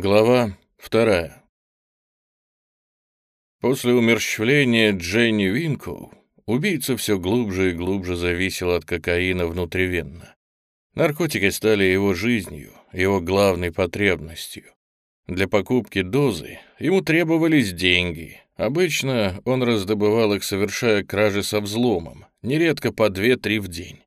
Глава вторая. После умерщвления Дженни Винкоу убийца все глубже и глубже зависел от кокаина внутривенно. Наркотики стали его жизнью, его главной потребностью. Для покупки дозы ему требовались деньги. Обычно он раздобывал их, совершая кражи со взломом, нередко по две-три в день.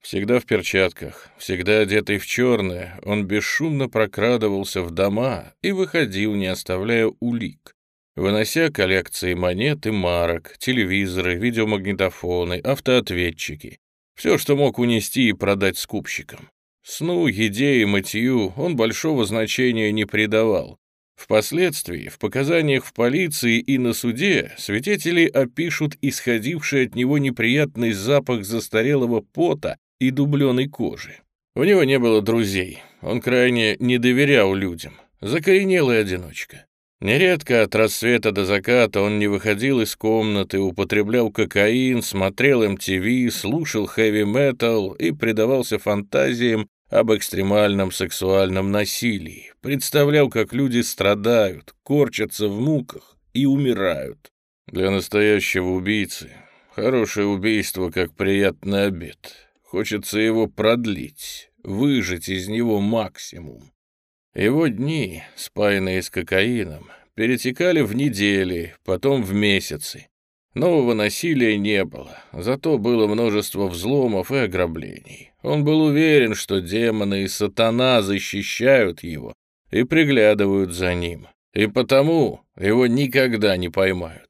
Всегда в перчатках, всегда одетый в черное, он бесшумно прокрадывался в дома и выходил, не оставляя улик, вынося коллекции монет и марок, телевизоры, видеомагнитофоны, автоответчики, все, что мог унести и продать скупщикам. Сну, еде и мытью он большого значения не придавал. Впоследствии, в показаниях в полиции и на суде, свидетели опишут исходивший от него неприятный запах застарелого пота и дубленой кожи. У него не было друзей, он крайне не доверял людям, закоренелый одиночка. Нередко от рассвета до заката он не выходил из комнаты, употреблял кокаин, смотрел MTV, слушал хэви-метал и предавался фантазиям об экстремальном сексуальном насилии, представлял, как люди страдают, корчатся в муках и умирают. Для настоящего убийцы хорошее убийство как приятный обед. Хочется его продлить, выжать из него максимум. Его дни, спаянные с кокаином, перетекали в недели, потом в месяцы. Нового насилия не было, зато было множество взломов и ограблений. Он был уверен, что демоны и сатана защищают его и приглядывают за ним, и потому его никогда не поймают.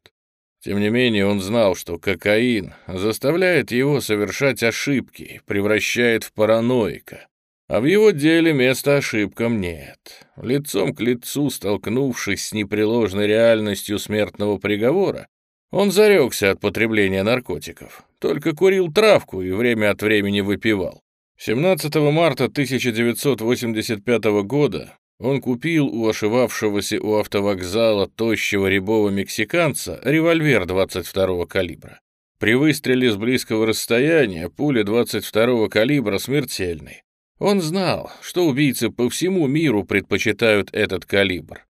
Тем не менее, он знал, что кокаин заставляет его совершать ошибки, превращает в параноика. А в его деле места ошибкам нет. Лицом к лицу, столкнувшись с непреложной реальностью смертного приговора, он зарекся от потребления наркотиков, только курил травку и время от времени выпивал. 17 марта 1985 года он купил у ошивавшегося у автовокзала тощего рябого мексиканца револьвер 22-го калибра. При выстреле с близкого расстояния пуля 22-го калибра смертельной. Он знал, что убийцы по всему миру предпочитают этот калибр.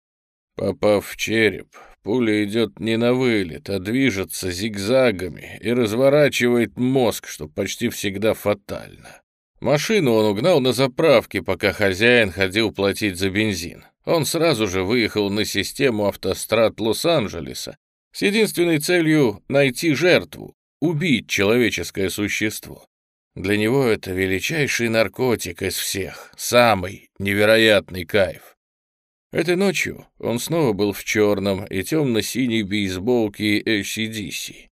Попав в череп, пуля идет не на вылет, а движется зигзагами и разворачивает мозг, что почти всегда фатально. Машину он угнал на заправке, пока хозяин ходил платить за бензин. Он сразу же выехал на систему автострад Лос-Анджелеса с единственной целью найти жертву, убить человеческое существо. Для него это величайший наркотик из всех, самый невероятный кайф. Этой ночью он снова был в черном и темно-синей бейсболке ACDC.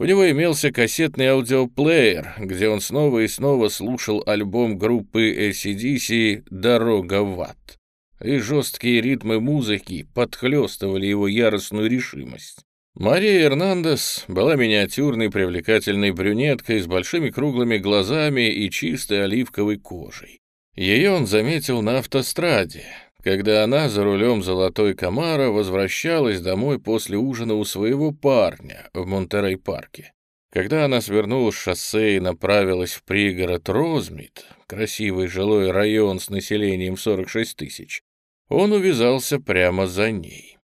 У него имелся кассетный аудиоплеер, где он снова и снова слушал альбом группы ACDC «Дорога в ад». И жесткие ритмы музыки подхлестывали его яростную решимость. Мария Эрнандес была миниатюрной привлекательной брюнеткой с большими круглыми глазами и чистой оливковой кожей. Ее он заметил на автостраде, когда она за рулем золотой Камара возвращалась домой после ужина у своего парня в Монтерей-парке. Когда она свернула с шоссе и направилась в пригород Розмит, красивый жилой район с населением 46 тысяч, он увязался прямо за ней.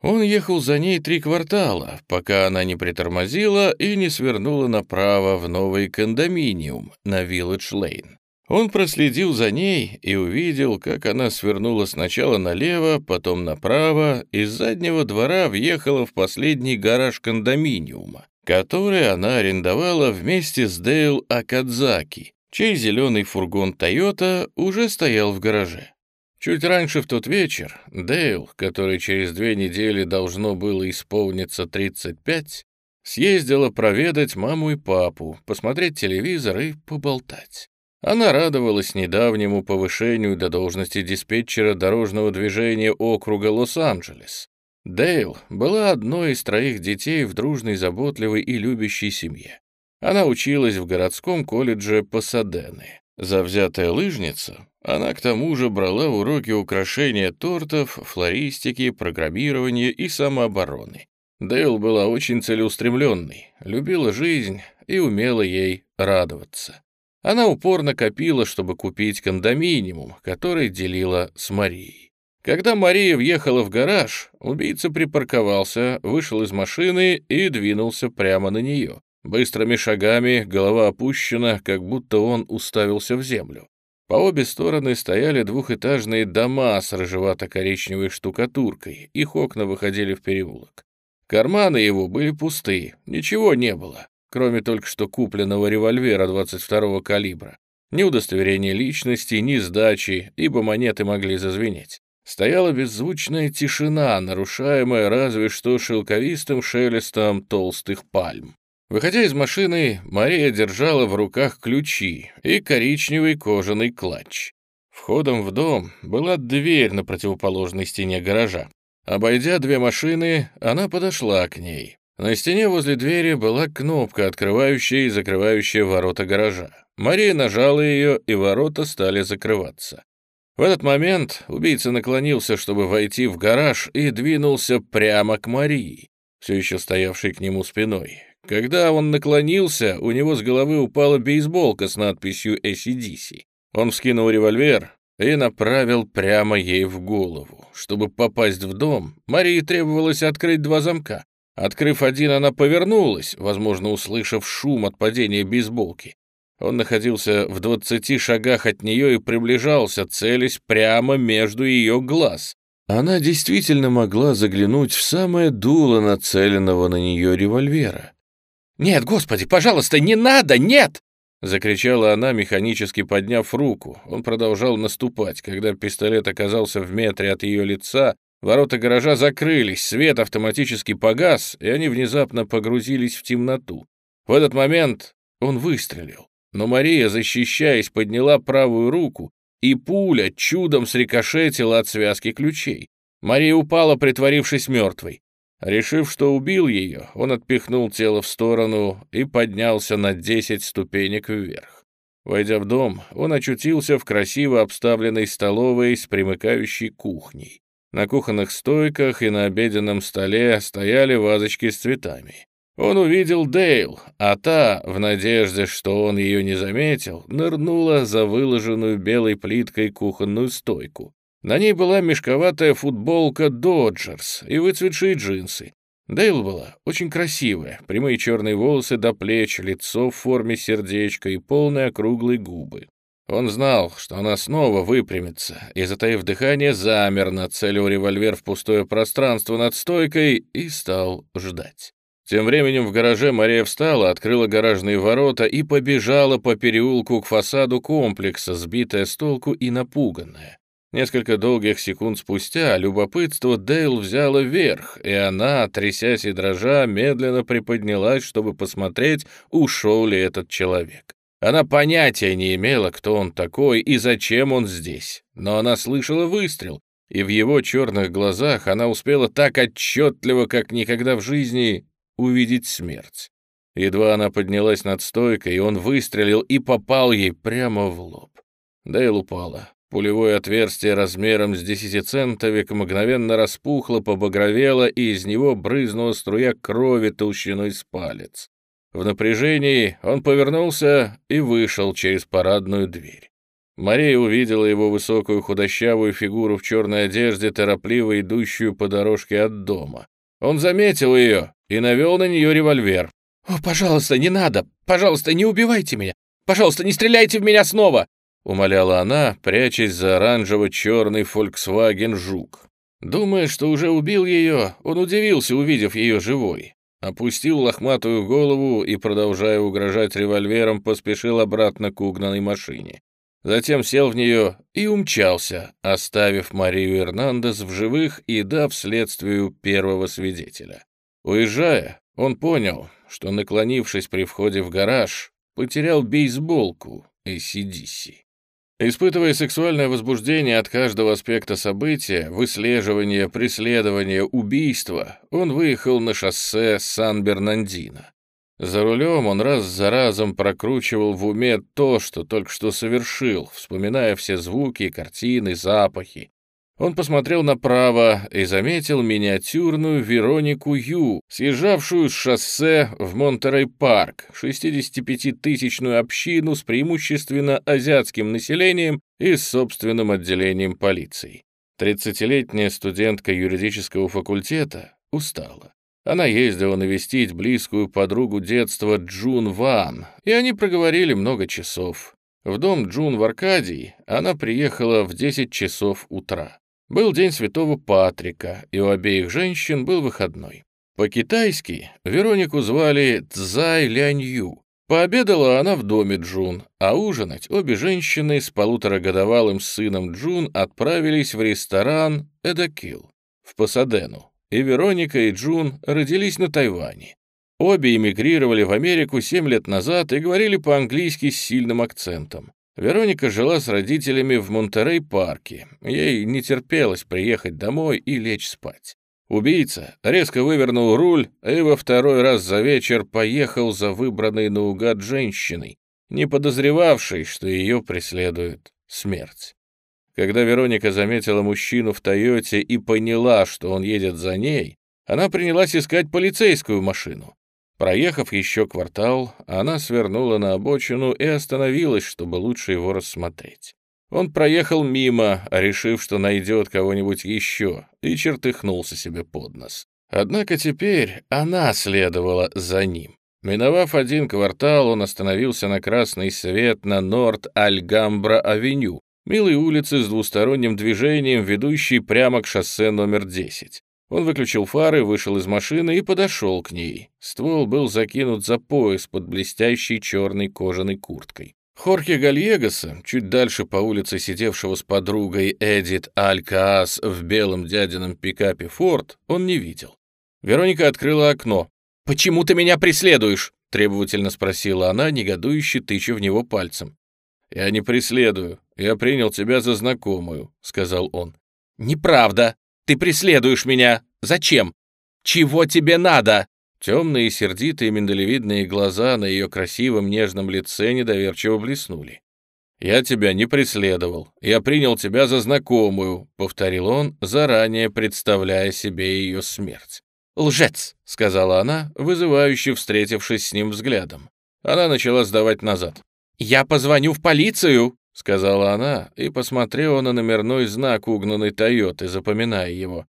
Он ехал за ней три квартала, пока она не притормозила и не свернула направо в новый кондоминиум на Вилледж-Лейн. Он проследил за ней и увидел, как она свернула сначала налево, потом направо, и с заднего двора въехала в последний гараж кондоминиума, который она арендовала вместе с Дейл Акадзаки, чей зеленый фургон «Тойота» уже стоял в гараже. Чуть раньше в тот вечер Дейл, который через две недели должно было исполниться 35, съездила проведать маму и папу, посмотреть телевизор и поболтать. Она радовалась недавнему повышению до должности диспетчера дорожного движения округа Лос-Анджелес. Дейл была одной из троих детей в дружной, заботливой и любящей семье. Она училась в городском колледже Пасадены. Завзятая лыжница, она к тому же брала уроки украшения тортов, флористики, программирования и самообороны. Дейл была очень целеустремленной, любила жизнь и умела ей радоваться. Она упорно копила, чтобы купить кондоминиум, который делила с Марией. Когда Мария въехала в гараж, убийца припарковался, вышел из машины и двинулся прямо на нее. Быстрыми шагами, голова опущена, как будто он уставился в землю. По обе стороны стояли двухэтажные дома с рыжевато-коричневой штукатуркой, их окна выходили в переулок. Карманы его были пусты, ничего не было, кроме только что купленного револьвера 22-го калибра. Ни удостоверения личности, ни сдачи, ибо монеты могли зазвенеть. Стояла беззвучная тишина, нарушаемая разве что шелковистым шелестом толстых пальм. Выходя из машины, Мария держала в руках ключи и коричневый кожаный клатч. Входом в дом была дверь на противоположной стене гаража. Обойдя две машины, она подошла к ней. На стене возле двери была кнопка, открывающая и закрывающая ворота гаража. Мария нажала ее, и ворота стали закрываться. В этот момент убийца наклонился, чтобы войти в гараж, и двинулся прямо к Марии, все еще стоявшей к нему спиной. Когда он наклонился, у него с головы упала бейсболка с надписью ACDC. Он вскинул револьвер и направил прямо ей в голову. Чтобы попасть в дом, Марии требовалось открыть два замка. Открыв один, она повернулась, возможно, услышав шум от падения бейсболки. Он находился в двадцати шагах от нее и приближался, целясь прямо между ее глаз. Она действительно могла заглянуть в самое дуло нацеленного на нее револьвера. «Нет, господи, пожалуйста, не надо, нет!» Закричала она, механически подняв руку. Он продолжал наступать. Когда пистолет оказался в метре от ее лица, ворота гаража закрылись, свет автоматически погас, и они внезапно погрузились в темноту. В этот момент он выстрелил. Но Мария, защищаясь, подняла правую руку, и пуля чудом срикошетила от связки ключей. Мария упала, притворившись мертвой. Решив, что убил ее, он отпихнул тело в сторону и поднялся на десять ступенек вверх. Войдя в дом, он очутился в красиво обставленной столовой с примыкающей кухней. На кухонных стойках и на обеденном столе стояли вазочки с цветами. Он увидел Дейл, а та, в надежде, что он ее не заметил, нырнула за выложенную белой плиткой кухонную стойку. На ней была мешковатая футболка «Доджерс» и выцветшие джинсы. Дейл была очень красивая, прямые черные волосы до плеч, лицо в форме сердечка и полные округлые губы. Он знал, что она снова выпрямится, и, затаив дыхание, замер, нацелил револьвер в пустое пространство над стойкой и стал ждать. Тем временем в гараже Мария встала, открыла гаражные ворота и побежала по переулку к фасаду комплекса, сбитая с толку и напуганная. Несколько долгих секунд спустя любопытство Дейл взяло верх, и она, трясясь и дрожа, медленно приподнялась, чтобы посмотреть, ушел ли этот человек. Она понятия не имела, кто он такой и зачем он здесь, но она слышала выстрел, и в его черных глазах она успела так отчетливо, как никогда в жизни, увидеть смерть. Едва она поднялась над стойкой, он выстрелил и попал ей прямо в лоб. Дейл упала. Пулевое отверстие размером с десятицентовик мгновенно распухло, побагровело, и из него брызнула струя крови толщиной с палец. В напряжении он повернулся и вышел через парадную дверь. Мария увидела его высокую худощавую фигуру в черной одежде, торопливо идущую по дорожке от дома. Он заметил ее и навел на нее револьвер. «О, пожалуйста, не надо! Пожалуйста, не убивайте меня! Пожалуйста, не стреляйте в меня снова!» — умоляла она, прячась за оранжево-черный Volkswagen «Жук». Думая, что уже убил ее, он удивился, увидев ее живой. Опустил лохматую голову и, продолжая угрожать револьвером, поспешил обратно к угнанной машине. Затем сел в нее и умчался, оставив Марию Эрнандес в живых и дав следствию первого свидетеля. Уезжая, он понял, что, наклонившись при входе в гараж, потерял бейсболку ACDC. Испытывая сексуальное возбуждение от каждого аспекта события, выслеживания, преследования, убийства, он выехал на шоссе Сан-Бернандино. За рулем он раз за разом прокручивал в уме то, что только что совершил, вспоминая все звуки, картины, запахи, он посмотрел направо и заметил миниатюрную Веронику Ю, съезжавшую с шоссе в Монтерей-парк, 65-тысячную общину с преимущественно азиатским населением и собственным отделением полиции. Тридцатилетняя студентка юридического факультета устала. Она ездила навестить близкую подругу детства Джун Ван, и они проговорили много часов. В дом Джун в Аркадии она приехала в 10 часов утра. Был день Святого Патрика, и у обеих женщин был выходной. По-китайски Веронику звали Цзай Лянью. Пообедала она в доме Джун, а ужинать обе женщины с полуторагодовалым сыном Джун отправились в ресторан «Эдакил» в Пасадену, и Вероника и Джун родились на Тайване. Обе эмигрировали в Америку 7 лет назад и говорили по-английски с сильным акцентом. Вероника жила с родителями в Монтерей-парке. Ей не терпелось приехать домой и лечь спать. Убийца резко вывернул руль и во второй раз за вечер поехал за выбранной наугад женщиной, не подозревавшей, что ее преследует смерть. Когда Вероника заметила мужчину в «Тойоте» и поняла, что он едет за ней, она принялась искать полицейскую машину. Проехав еще квартал, она свернула на обочину и остановилась, чтобы лучше его рассмотреть. Он проехал мимо, решив, что найдет кого-нибудь еще, и чертыхнулся себе под нос. Однако теперь она следовала за ним. Миновав один квартал, он остановился на красный свет на Норт-Альгамбра-авеню, милой улице с двусторонним движением, ведущей прямо к шоссе номер 10. Он выключил фары, вышел из машины и подошел к ней. Ствол был закинут за пояс под блестящей черной кожаной курткой. Хорхе Гальегоса, чуть дальше по улице сидевшего с подругой Эдит Алькаас в белом дядином пикапе «Форд», он не видел. Вероника открыла окно. «Почему ты меня преследуешь?» — требовательно спросила она, негодующе тыча в него пальцем. «Я не преследую. Я принял тебя за знакомую», — сказал он. «Неправда. Ты преследуешь меня. Зачем? Чего тебе надо?» Темные, сердитые, миндалевидные глаза на ее красивом нежном лице недоверчиво блеснули. «Я тебя не преследовал. Я принял тебя за знакомую», — повторил он, заранее представляя себе ее смерть. «Лжец», — сказала она, вызывающе встретившись с ним взглядом. Она начала сдавать назад. «Я позвоню в полицию», — сказала она и посмотрела на номерной знак угнанной «Тойоты», запоминая его.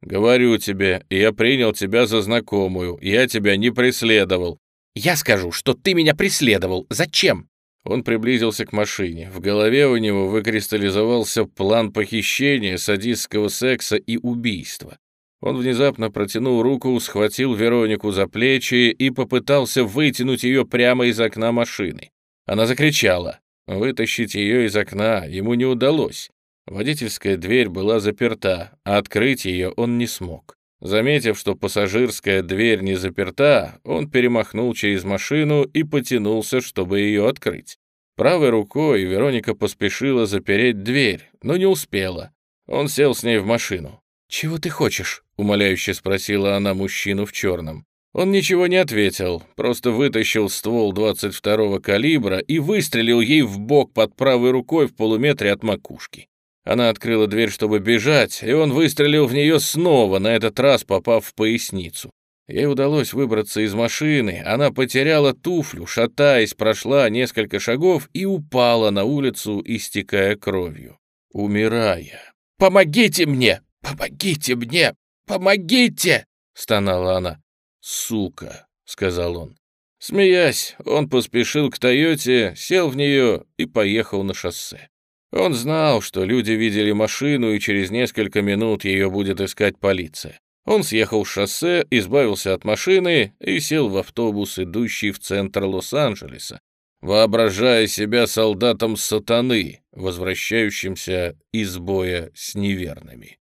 «Говорю тебе, я принял тебя за знакомую, я тебя не преследовал». «Я скажу, что ты меня преследовал. Зачем?» Он приблизился к машине. В голове у него выкристаллизовался план похищения, садистского секса и убийства. Он внезапно протянул руку, схватил Веронику за плечи и попытался вытянуть ее прямо из окна машины. Она закричала. Вытащить ее из окна ему не удалось. Водительская дверь была заперта, а открыть ее он не смог. Заметив, что пассажирская дверь не заперта, он перемахнул через машину и потянулся, чтобы ее открыть. Правой рукой Вероника поспешила запереть дверь, но не успела. Он сел с ней в машину. «Чего ты хочешь?» — умоляюще спросила она мужчину в черном. Он ничего не ответил, просто вытащил ствол 22-го калибра и выстрелил ей в бок под правой рукой в полуметре от макушки. Она открыла дверь, чтобы бежать, и он выстрелил в нее снова, на этот раз попав в поясницу. Ей удалось выбраться из машины, она потеряла туфлю, шатаясь, прошла несколько шагов и упала на улицу, истекая кровью, умирая. «Помогите мне! Помогите мне! Помогите!» — стонала она. «Сука», — сказал он. Смеясь, он поспешил к «Тойоте», сел в нее и поехал на шоссе. Он знал, что люди видели машину, и через несколько минут ее будет искать полиция. Он съехал с шоссе, избавился от машины и сел в автобус, идущий в центр Лос-Анджелеса, воображая себя солдатом сатаны, возвращающимся из боя с неверными.